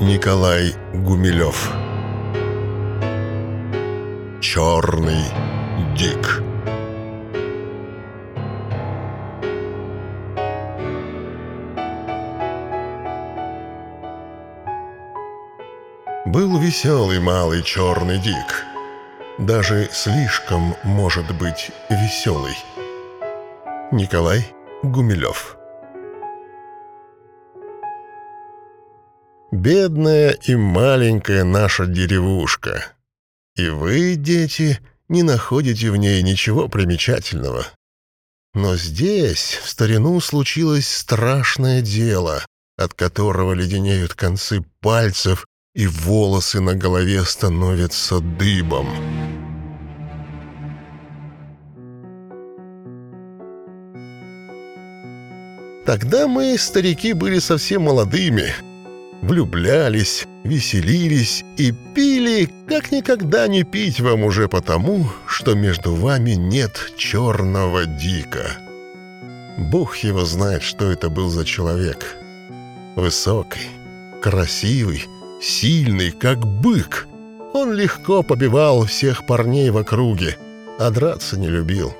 Николай Гумилев. Черный Дик. Был веселый малый черный Дик. Даже слишком, может быть, веселый Николай Гумилев Бедная и маленькая наша деревушка. И вы, дети, не находите в ней ничего примечательного. Но здесь в старину случилось страшное дело, от которого леденеют концы пальцев и волосы на голове становятся дыбом. Тогда мы, старики, были совсем молодыми — влюблялись, веселились и пили, как никогда не пить вам уже потому, что между вами нет черного дика. Бог его знает, что это был за человек. Высокий, красивый, сильный, как бык. Он легко побивал всех парней в округе, а драться не любил.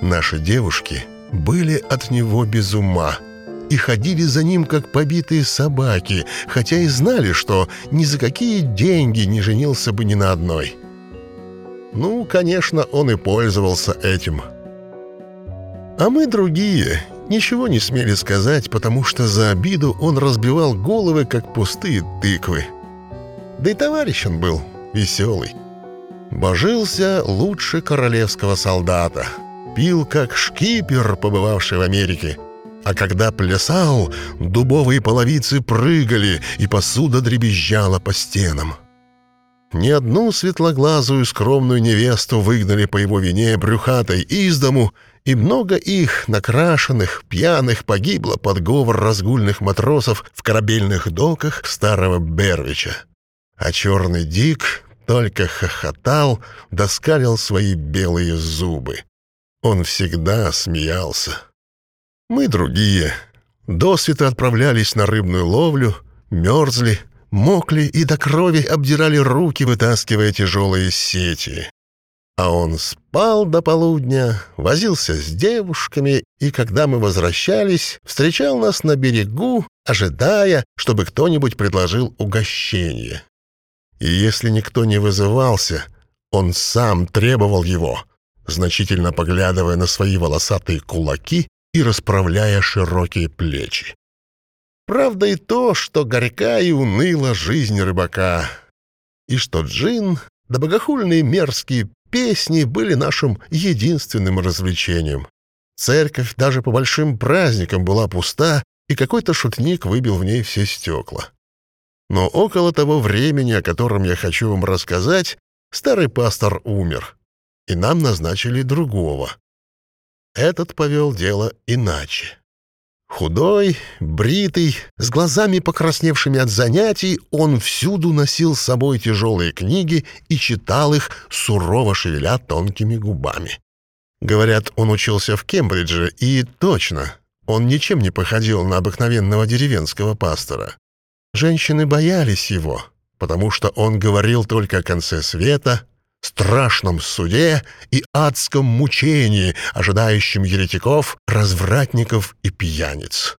Наши девушки были от него без ума — и ходили за ним, как побитые собаки, хотя и знали, что ни за какие деньги не женился бы ни на одной. Ну, конечно, он и пользовался этим. А мы другие ничего не смели сказать, потому что за обиду он разбивал головы, как пустые тыквы. Да и товарищ он был веселый. Божился лучше королевского солдата. Пил, как шкипер, побывавший в Америке — а когда плясал, дубовые половицы прыгали, и посуда дребезжала по стенам. Ни одну светлоглазую скромную невесту выгнали по его вине брюхатой из дому, и много их, накрашенных, пьяных, погибло под говор разгульных матросов в корабельных доках старого Бервича. А черный Дик только хохотал, доскалил свои белые зубы. Он всегда смеялся. Мы другие. Досвета отправлялись на рыбную ловлю, мерзли, мокли и до крови обдирали руки, вытаскивая тяжелые сети. А он спал до полудня, возился с девушками, и когда мы возвращались, встречал нас на берегу, ожидая, чтобы кто-нибудь предложил угощение. И если никто не вызывался, он сам требовал его, значительно поглядывая на свои волосатые кулаки и расправляя широкие плечи. Правда и то, что горька и уныла жизнь рыбака, и что джин да богохульные мерзкие песни были нашим единственным развлечением. Церковь даже по большим праздникам была пуста, и какой-то шутник выбил в ней все стекла. Но около того времени, о котором я хочу вам рассказать, старый пастор умер, и нам назначили другого. Этот повел дело иначе. Худой, бритый, с глазами покрасневшими от занятий, он всюду носил с собой тяжелые книги и читал их, сурово шевеля тонкими губами. Говорят, он учился в Кембридже, и точно, он ничем не походил на обыкновенного деревенского пастора. Женщины боялись его, потому что он говорил только о конце света, страшном суде и адском мучении, ожидающем еретиков, развратников и пьяниц.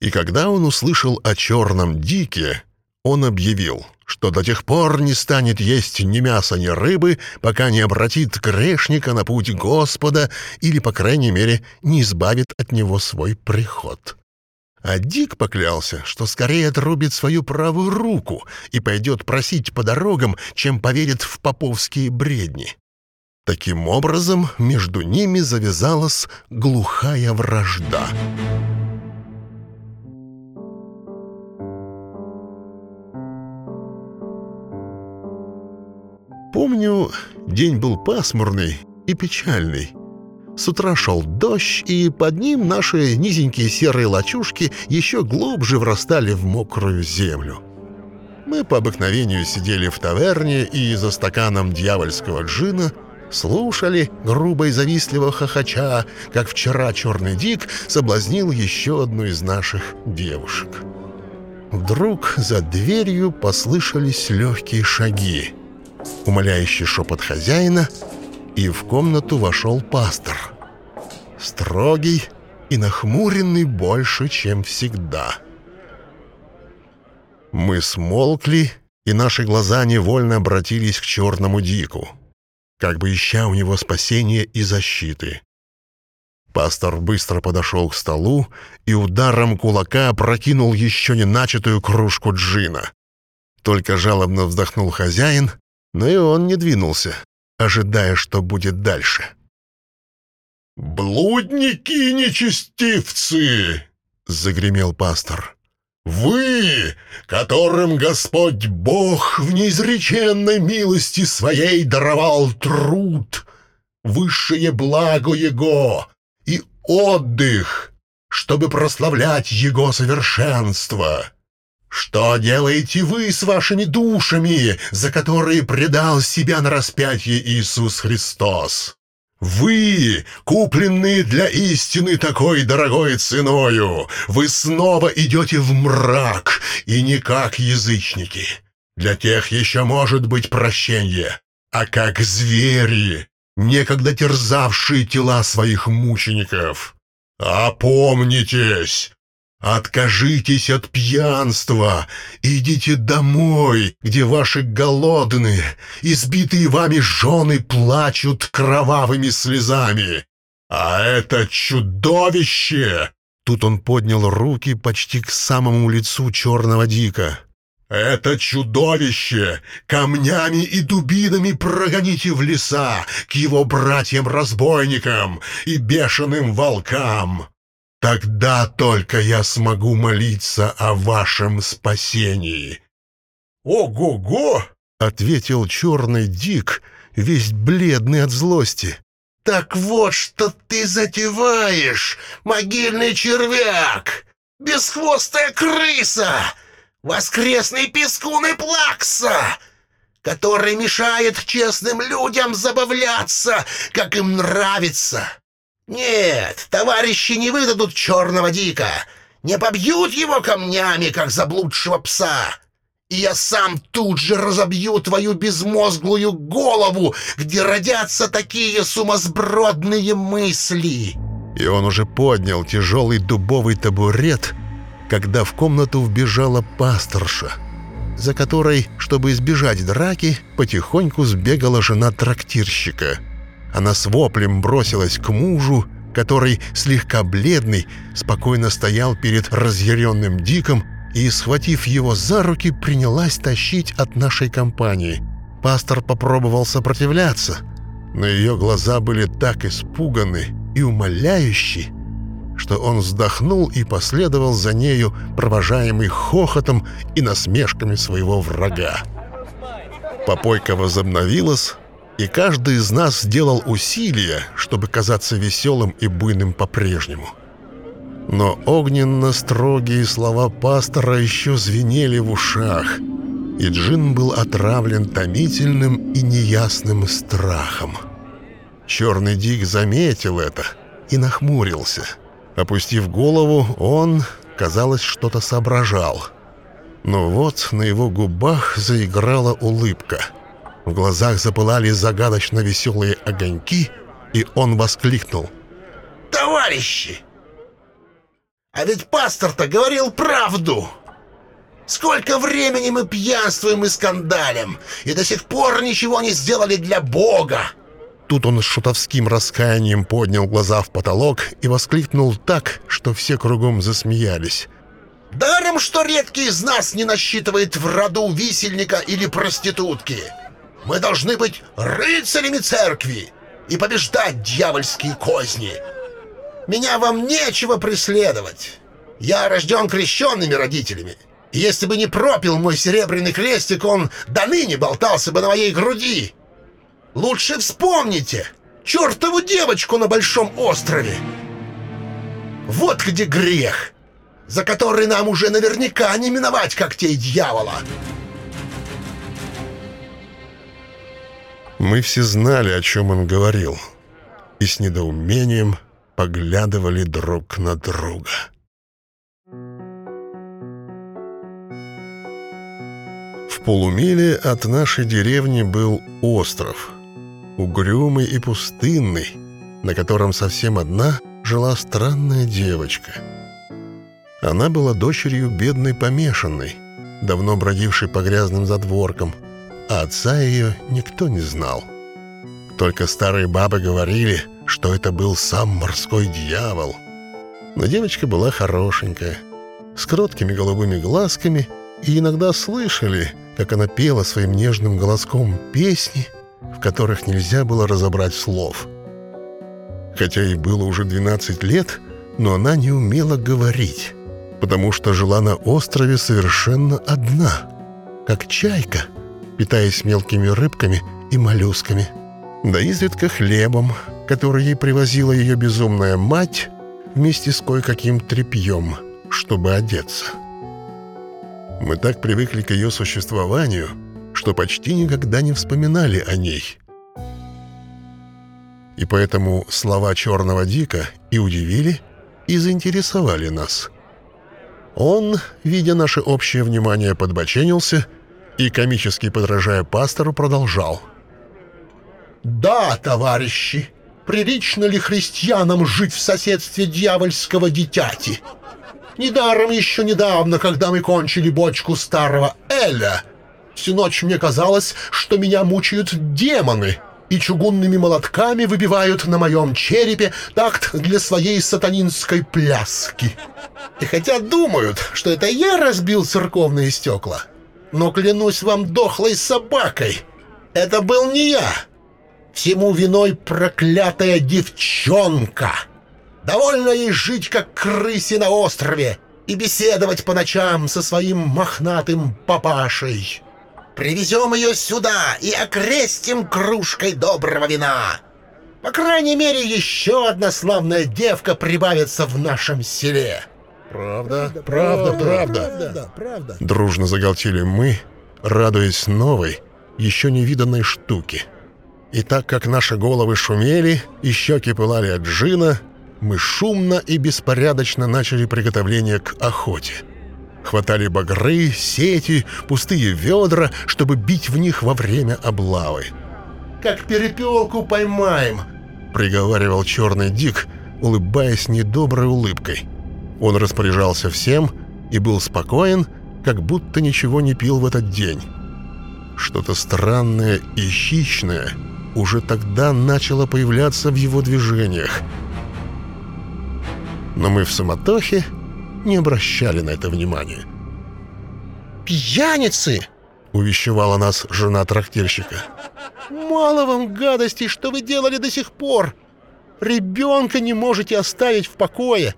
И когда он услышал о черном дике, он объявил, что до тех пор не станет есть ни мяса, ни рыбы, пока не обратит грешника на путь Господа или, по крайней мере, не избавит от него свой приход. А Дик поклялся, что скорее отрубит свою правую руку и пойдет просить по дорогам, чем поверит в поповские бредни. Таким образом, между ними завязалась глухая вражда. Помню, день был пасмурный и печальный. С утра шел дождь, и под ним наши низенькие серые лачушки еще глубже врастали в мокрую землю. Мы по обыкновению сидели в таверне и за стаканом дьявольского джина слушали, грубо и завистливо хохоча, как вчера черный дик соблазнил еще одну из наших девушек. вдруг за дверью послышались легкие шаги, умоляющий шепот хозяина, и в комнату вошел пастор. Строгий и нахмуренный больше, чем всегда. Мы смолкли, и наши глаза невольно обратились к черному дику, как бы ища у него спасения и защиты. Пастор быстро подошел к столу и ударом кулака опрокинул еще не начатую кружку джина. Только жалобно вздохнул хозяин, но и он не двинулся, ожидая, что будет дальше. «Блудники и нечестивцы!» — загремел пастор. «Вы, которым Господь Бог в неизреченной милости своей даровал труд, высшее благо Его и отдых, чтобы прославлять Его совершенство. Что делаете вы с вашими душами, за которые предал себя на распятие Иисус Христос?» Вы, купленные для истины такой дорогой ценою, вы снова идете в мрак, и не как язычники. Для тех еще может быть прощение, а как звери, некогда терзавшие тела своих мучеников. Опомнитесь! Откажитесь от пьянства, идите домой, где ваши голодные, избитые вами жены плачут кровавыми слезами. А это чудовище!» Тут он поднял руки почти к самому лицу черного дика. «Это чудовище! Камнями и дубинами прогоните в леса к его братьям-разбойникам и бешеным волкам!» Тогда только я смогу молиться о вашем спасении». «Ого-го!» — ответил черный Дик, весь бледный от злости. «Так вот, что ты затеваешь, могильный червяк! Бесхвостая крыса! Воскресный пескун и плакса!» который мешает честным людям забавляться, как им нравится. «Нет, товарищи не выдадут черного дика, не побьют его камнями, как заблудшего пса. И я сам тут же разобью твою безмозглую голову, где родятся такие сумасбродные мысли». И он уже поднял тяжелый дубовый табурет, когда в комнату вбежала пасторша, за которой, чтобы избежать драки, потихоньку сбегала жена трактирщика — она с воплем бросилась к мужу, который, слегка бледный, спокойно стоял перед разъяренным Диком и, схватив его за руки, принялась тащить от нашей компании. Пастор попробовал сопротивляться, но ее глаза были так испуганы и умоляющие, что он вздохнул и последовал за нею, провожаемый хохотом и насмешками своего врага. Попойка возобновилась, и каждый из нас сделал усилия, чтобы казаться веселым и буйным по-прежнему. Но огненно-строгие слова пастора еще звенели в ушах, и Джин был отравлен томительным и неясным страхом. Черный Дик заметил это и нахмурился. Опустив голову, он, казалось, что-то соображал. Но вот на его губах заиграла улыбка — в глазах запылали загадочно веселые огоньки, и он воскликнул. «Товарищи! А ведь пастор-то говорил правду! Сколько времени мы пьянствуем и скандалим, и до сих пор ничего не сделали для Бога!» Тут он с шутовским раскаянием поднял глаза в потолок и воскликнул так, что все кругом засмеялись. «Даром, что редкий из нас не насчитывает в роду висельника или проститутки!» Мы должны быть рыцарями церкви и побеждать дьявольские козни. Меня вам нечего преследовать. Я рожден крещенными родителями. И если бы не пропил мой серебряный крестик, он до ныне болтался бы на моей груди. Лучше вспомните чертову девочку на Большом острове. Вот где грех, за который нам уже наверняка не миновать когтей дьявола. Мы все знали, о чем он говорил, и с недоумением поглядывали друг на друга. В полумиле от нашей деревни был остров, угрюмый и пустынный, на котором совсем одна жила странная девочка. Она была дочерью бедной помешанной, давно бродившей по грязным задворкам, а отца ее никто не знал. Только старые бабы говорили, что это был сам морской дьявол. Но девочка была хорошенькая, с кроткими голубыми глазками, и иногда слышали, как она пела своим нежным голоском песни, в которых нельзя было разобрать слов. Хотя ей было уже 12 лет, но она не умела говорить, потому что жила на острове совершенно одна, как чайка, питаясь мелкими рыбками и моллюсками, да изредка хлебом, который ей привозила ее безумная мать вместе с кое-каким тряпьем, чтобы одеться. Мы так привыкли к ее существованию, что почти никогда не вспоминали о ней. И поэтому слова черного Дика и удивили, и заинтересовали нас. Он, видя наше общее внимание, подбоченился и, комически подражая пастору, продолжал. «Да, товарищи, прилично ли христианам жить в соседстве дьявольского дитяти?» Недаром еще недавно, когда мы кончили бочку старого Эля, всю ночь мне казалось, что меня мучают демоны и чугунными молотками выбивают на моем черепе такт для своей сатанинской пляски. И хотя думают, что это я разбил церковные стекла, но клянусь вам дохлой собакой, это был не я. Всему виной проклятая девчонка». Довольно ей жить, как крысе на острове, и беседовать по ночам со своим мохнатым папашей. Привезем ее сюда и окрестим кружкой доброго вина. По крайней мере, еще одна славная девка прибавится в нашем селе. Правда, правда, правда, правда. Дружно заголтили мы, радуясь новой, еще невиданной штуке. И так как наши головы шумели и щеки пылали от джина, мы шумно и беспорядочно начали приготовление к охоте. Хватали багры, сети, пустые ведра, чтобы бить в них во время облавы. «Как перепелку поймаем!» — приговаривал черный Дик, улыбаясь недоброй улыбкой. Он распоряжался всем и был спокоен, как будто ничего не пил в этот день. Что-то странное и хищное уже тогда начало появляться в его движениях — но мы в суматохе не обращали на это внимания. «Пьяницы!» — увещевала нас жена трактирщика. «Мало вам гадостей, что вы делали до сих пор! Ребенка не можете оставить в покое!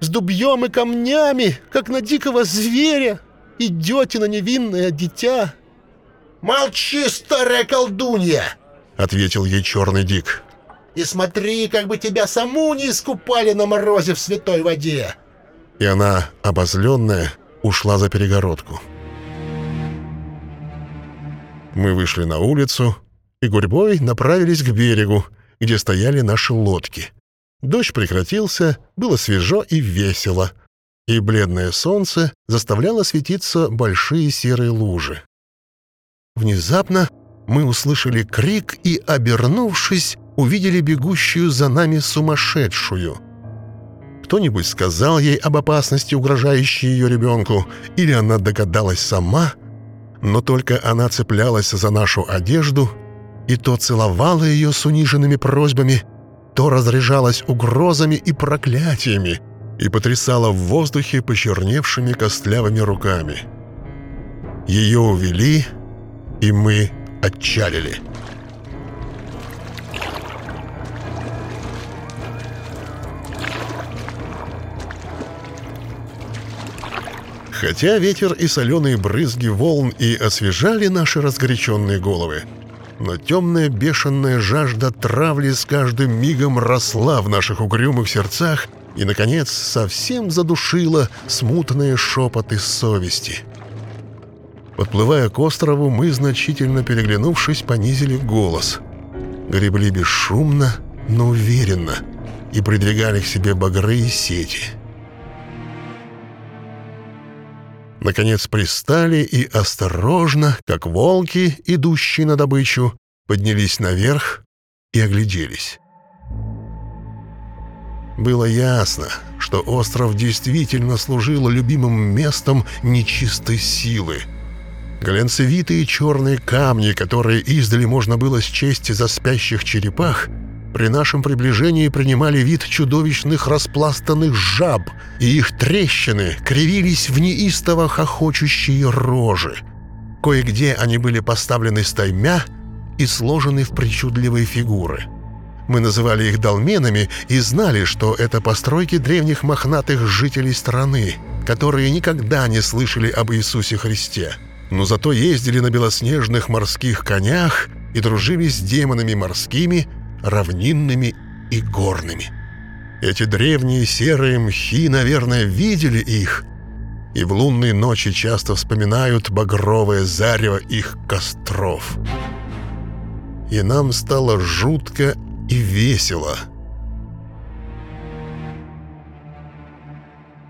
С дубьем и камнями, как на дикого зверя, идете на невинное дитя!» «Молчи, старая колдунья!» — ответил ей черный дик. И смотри, как бы тебя саму не искупали на морозе в святой воде!» И она, обозленная, ушла за перегородку. Мы вышли на улицу и гурьбой направились к берегу, где стояли наши лодки. Дождь прекратился, было свежо и весело, и бледное солнце заставляло светиться большие серые лужи. Внезапно мы услышали крик и, обернувшись, увидели бегущую за нами сумасшедшую. Кто-нибудь сказал ей об опасности, угрожающей ее ребенку, или она догадалась сама, но только она цеплялась за нашу одежду и то целовала ее с униженными просьбами, то разряжалась угрозами и проклятиями и потрясала в воздухе почерневшими костлявыми руками. Ее увели, и мы отчалили. Хотя ветер и соленые брызги волн и освежали наши разгоряченные головы, но темная бешеная жажда травли с каждым мигом росла в наших угрюмых сердцах и, наконец, совсем задушила смутные шепоты совести. Подплывая к острову, мы, значительно переглянувшись, понизили голос. Гребли бесшумно, но уверенно и придвигали к себе багры и сети — Наконец пристали и осторожно, как волки, идущие на добычу, поднялись наверх и огляделись. Было ясно, что остров действительно служил любимым местом нечистой силы. Глянцевитые черные камни, которые издали можно было счесть за спящих черепах, при нашем приближении принимали вид чудовищных распластанных жаб, и их трещины кривились в неистово хохочущие рожи. Кое-где они были поставлены стаймя и сложены в причудливые фигуры. Мы называли их долменами и знали, что это постройки древних мохнатых жителей страны, которые никогда не слышали об Иисусе Христе, но зато ездили на белоснежных морских конях и дружили с демонами морскими – равнинными и горными. Эти древние серые мхи, наверное, видели их, и в лунные ночи часто вспоминают багровое зарево их костров. И нам стало жутко и весело.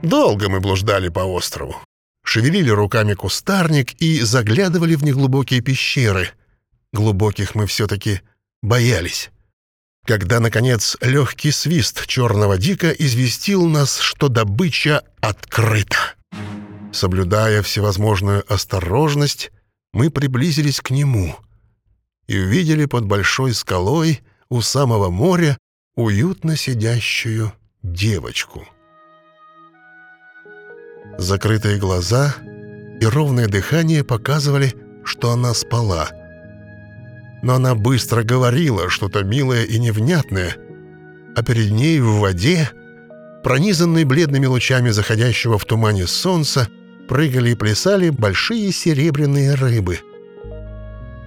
Долго мы блуждали по острову. Шевелили руками кустарник и заглядывали в неглубокие пещеры. Глубоких мы все-таки боялись когда, наконец, легкий свист черного дика известил нас, что добыча открыта. Соблюдая всевозможную осторожность, мы приблизились к нему и увидели под большой скалой у самого моря уютно сидящую девочку. Закрытые глаза и ровное дыхание показывали, что она спала — но она быстро говорила что-то милое и невнятное, а перед ней в воде, пронизанной бледными лучами заходящего в тумане солнца, прыгали и плясали большие серебряные рыбы.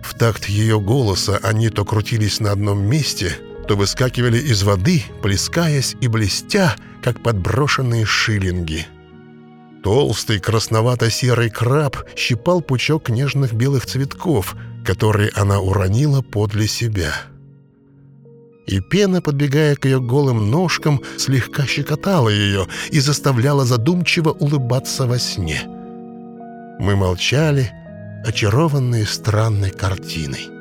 В такт ее голоса они то крутились на одном месте, то выскакивали из воды, плескаясь и блестя, как подброшенные шиллинги. Толстый красновато-серый краб щипал пучок нежных белых цветков — который она уронила подле себя. И пена, подбегая к ее голым ножкам, слегка щекотала ее и заставляла задумчиво улыбаться во сне. Мы молчали, очарованные странной картиной.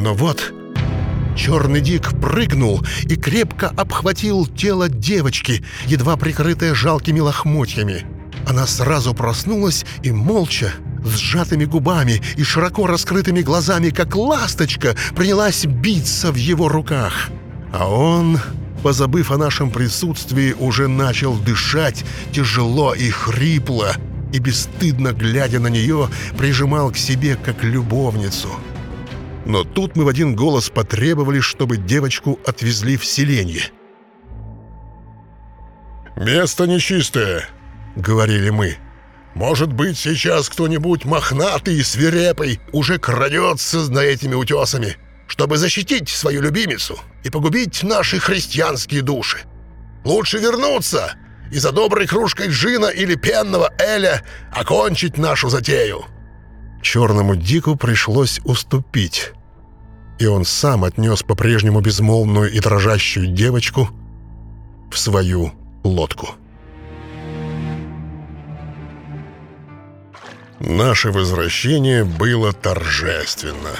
Но вот черный дик прыгнул и крепко обхватил тело девочки, едва прикрытое жалкими лохмотьями. Она сразу проснулась и молча, с сжатыми губами и широко раскрытыми глазами, как ласточка, принялась биться в его руках. А он, позабыв о нашем присутствии, уже начал дышать тяжело и хрипло, и бесстыдно глядя на нее, прижимал к себе как любовницу — но тут мы в один голос потребовали, чтобы девочку отвезли в селенье. «Место нечистое», — говорили мы. «Может быть, сейчас кто-нибудь мохнатый и свирепый уже крадется за этими утесами, чтобы защитить свою любимицу и погубить наши христианские души. Лучше вернуться и за доброй кружкой джина или пенного эля окончить нашу затею». Черному Дику пришлось уступить и он сам отнес по-прежнему безмолвную и дрожащую девочку в свою лодку. Наше возвращение было торжественно.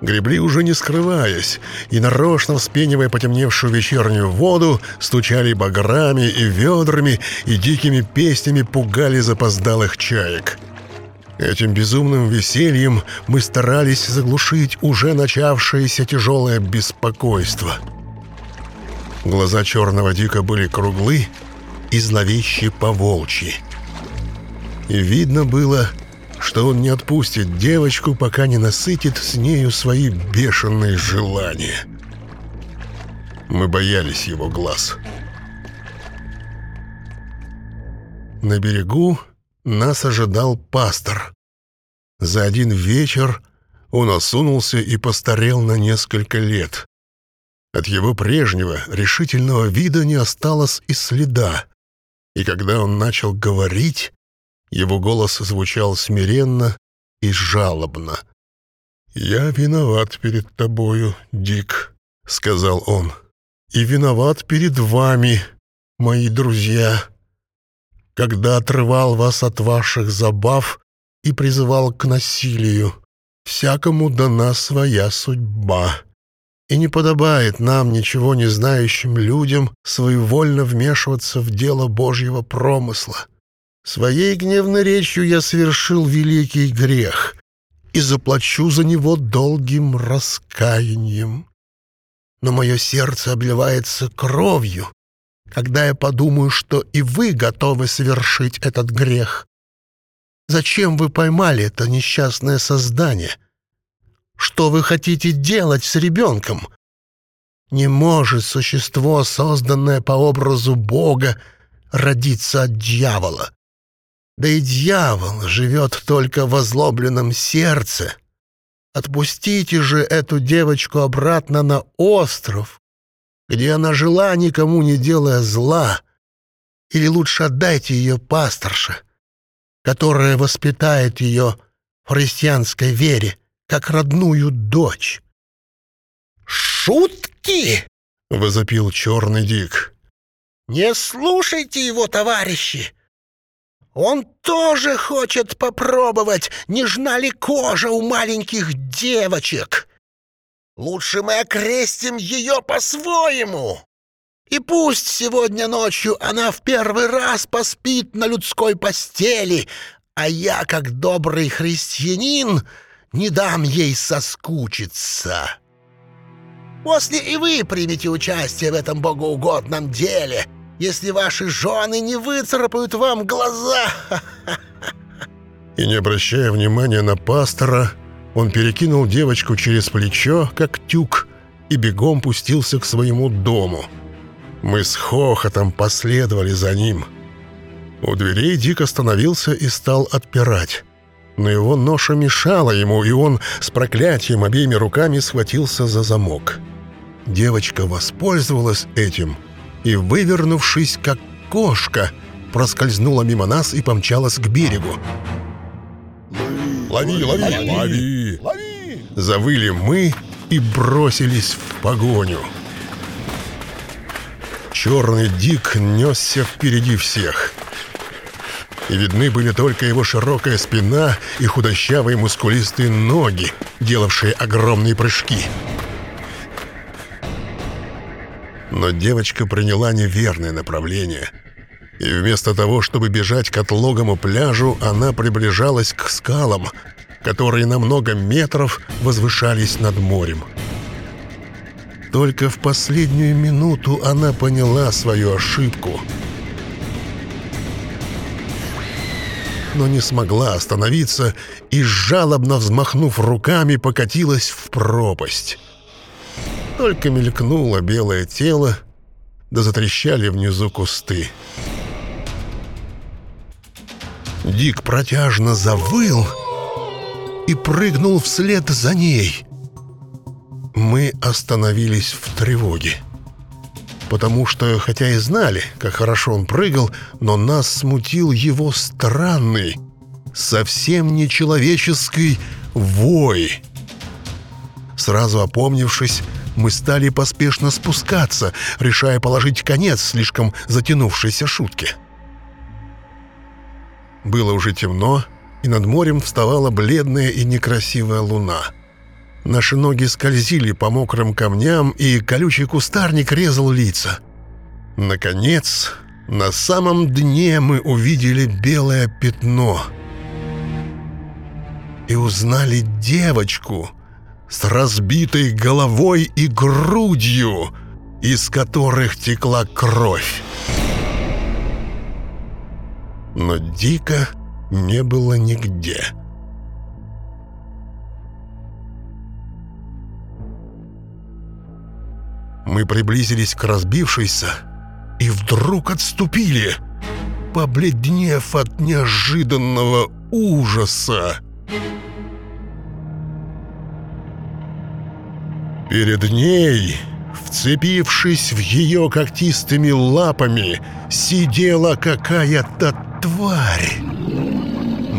Гребли уже не скрываясь, и нарочно вспенивая потемневшую вечернюю воду, стучали баграми и ведрами и дикими песнями пугали запоздалых чаек — Этим безумным весельем мы старались заглушить уже начавшееся тяжелое беспокойство. Глаза черного дика были круглы и зловещи поволчьи. И видно было, что он не отпустит девочку, пока не насытит с нею свои бешеные желания. Мы боялись его глаз. На берегу нас ожидал пастор. За один вечер он осунулся и постарел на несколько лет. От его прежнего решительного вида не осталось и следа. И когда он начал говорить, Его голос звучал смиренно и жалобно. «Я виноват перед тобою, Дик», — сказал он. «И виноват перед вами, мои друзья, когда отрывал вас от ваших забав и призывал к насилию. Всякому дана своя судьба. И не подобает нам, ничего не знающим людям, своевольно вмешиваться в дело Божьего промысла. Своей гневной речью я совершил великий грех и заплачу за него долгим раскаянием. Но мое сердце обливается кровью, когда я подумаю, что и вы готовы совершить этот грех. Зачем вы поймали это несчастное создание? Что вы хотите делать с ребенком? Не может существо, созданное по образу Бога, родиться от дьявола. Да и дьявол живет только в озлобленном сердце. Отпустите же эту девочку обратно на остров, где она жила, никому не делая зла. Или лучше отдайте ее пасторше, которая воспитает ее в христианской вере, как родную дочь. «Шутки!» — возопил черный Дик. «Не слушайте его, товарищи! Он тоже хочет попробовать, нежна ли кожа у маленьких девочек. Лучше мы окрестим ее по-своему. И пусть сегодня ночью она в первый раз поспит на людской постели, а я, как добрый христианин, не дам ей соскучиться. После и вы примете участие в этом богоугодном деле — если ваши жены не выцарапают вам глаза!» И не обращая внимания на пастора, он перекинул девочку через плечо, как тюк, и бегом пустился к своему дому. Мы с хохотом последовали за ним. У дверей Дик остановился и стал отпирать. Но его ноша мешала ему, и он с проклятием обеими руками схватился за замок. Девочка воспользовалась этим — и, вывернувшись, как кошка, проскользнула мимо нас и помчалась к берегу. «Лови, лови, лови! лови. Завыли мы и бросились в погоню. Черный Дик несся впереди всех. И видны были только его широкая спина и худощавые мускулистые ноги, делавшие огромные прыжки. Но девочка приняла неверное направление. И вместо того, чтобы бежать к отлогому пляжу, она приближалась к скалам, которые на много метров возвышались над морем. Только в последнюю минуту она поняла свою ошибку. Но не смогла остановиться и, жалобно взмахнув руками, покатилась в пропасть. Только мелькнуло белое тело, да затрещали внизу кусты. Дик протяжно завыл и прыгнул вслед за ней. Мы остановились в тревоге. Потому что, хотя и знали, как хорошо он прыгал, но нас смутил его странный, совсем нечеловеческий вой. Сразу опомнившись, мы стали поспешно спускаться, решая положить конец слишком затянувшейся шутке. Было уже темно, и над морем вставала бледная и некрасивая луна. Наши ноги скользили по мокрым камням, и колючий кустарник резал лица. Наконец, на самом дне мы увидели белое пятно и узнали девочку — с разбитой головой и грудью, из которых текла кровь. Но Дика не было нигде. Мы приблизились к разбившейся и вдруг отступили, побледнев от неожиданного ужаса. Перед ней, вцепившись в ее когтистыми лапами, сидела какая-то тварь.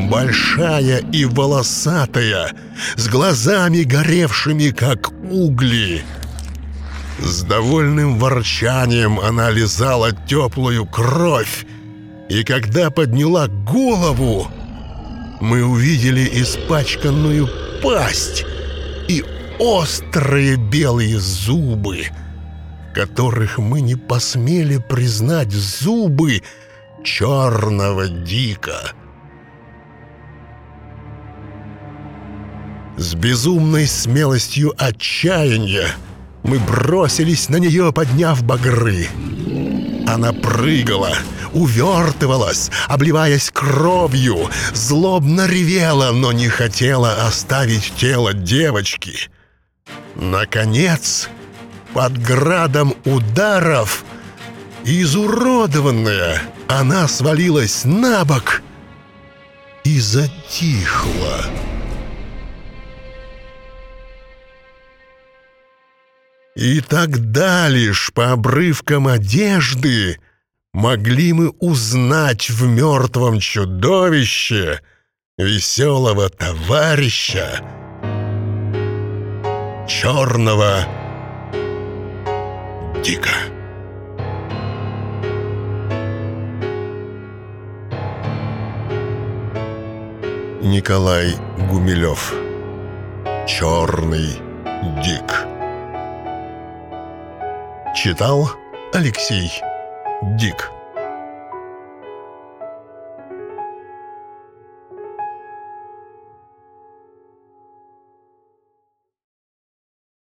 Большая и волосатая, с глазами горевшими, как угли. С довольным ворчанием она лизала теплую кровь, и когда подняла голову, мы увидели испачканную пасть и острые белые зубы, которых мы не посмели признать зубы черного дика. С безумной смелостью отчаяния мы бросились на нее, подняв багры. Она прыгала, увертывалась, обливаясь кровью, злобно ревела, но не хотела оставить тело девочки. Наконец, под градом ударов, изуродованная, она свалилась на бок и затихла. И тогда лишь по обрывкам одежды могли мы узнать в мертвом чудовище веселого товарища, черного Дика. Николай Гумилев. Черный Дик Читал Алексей Дик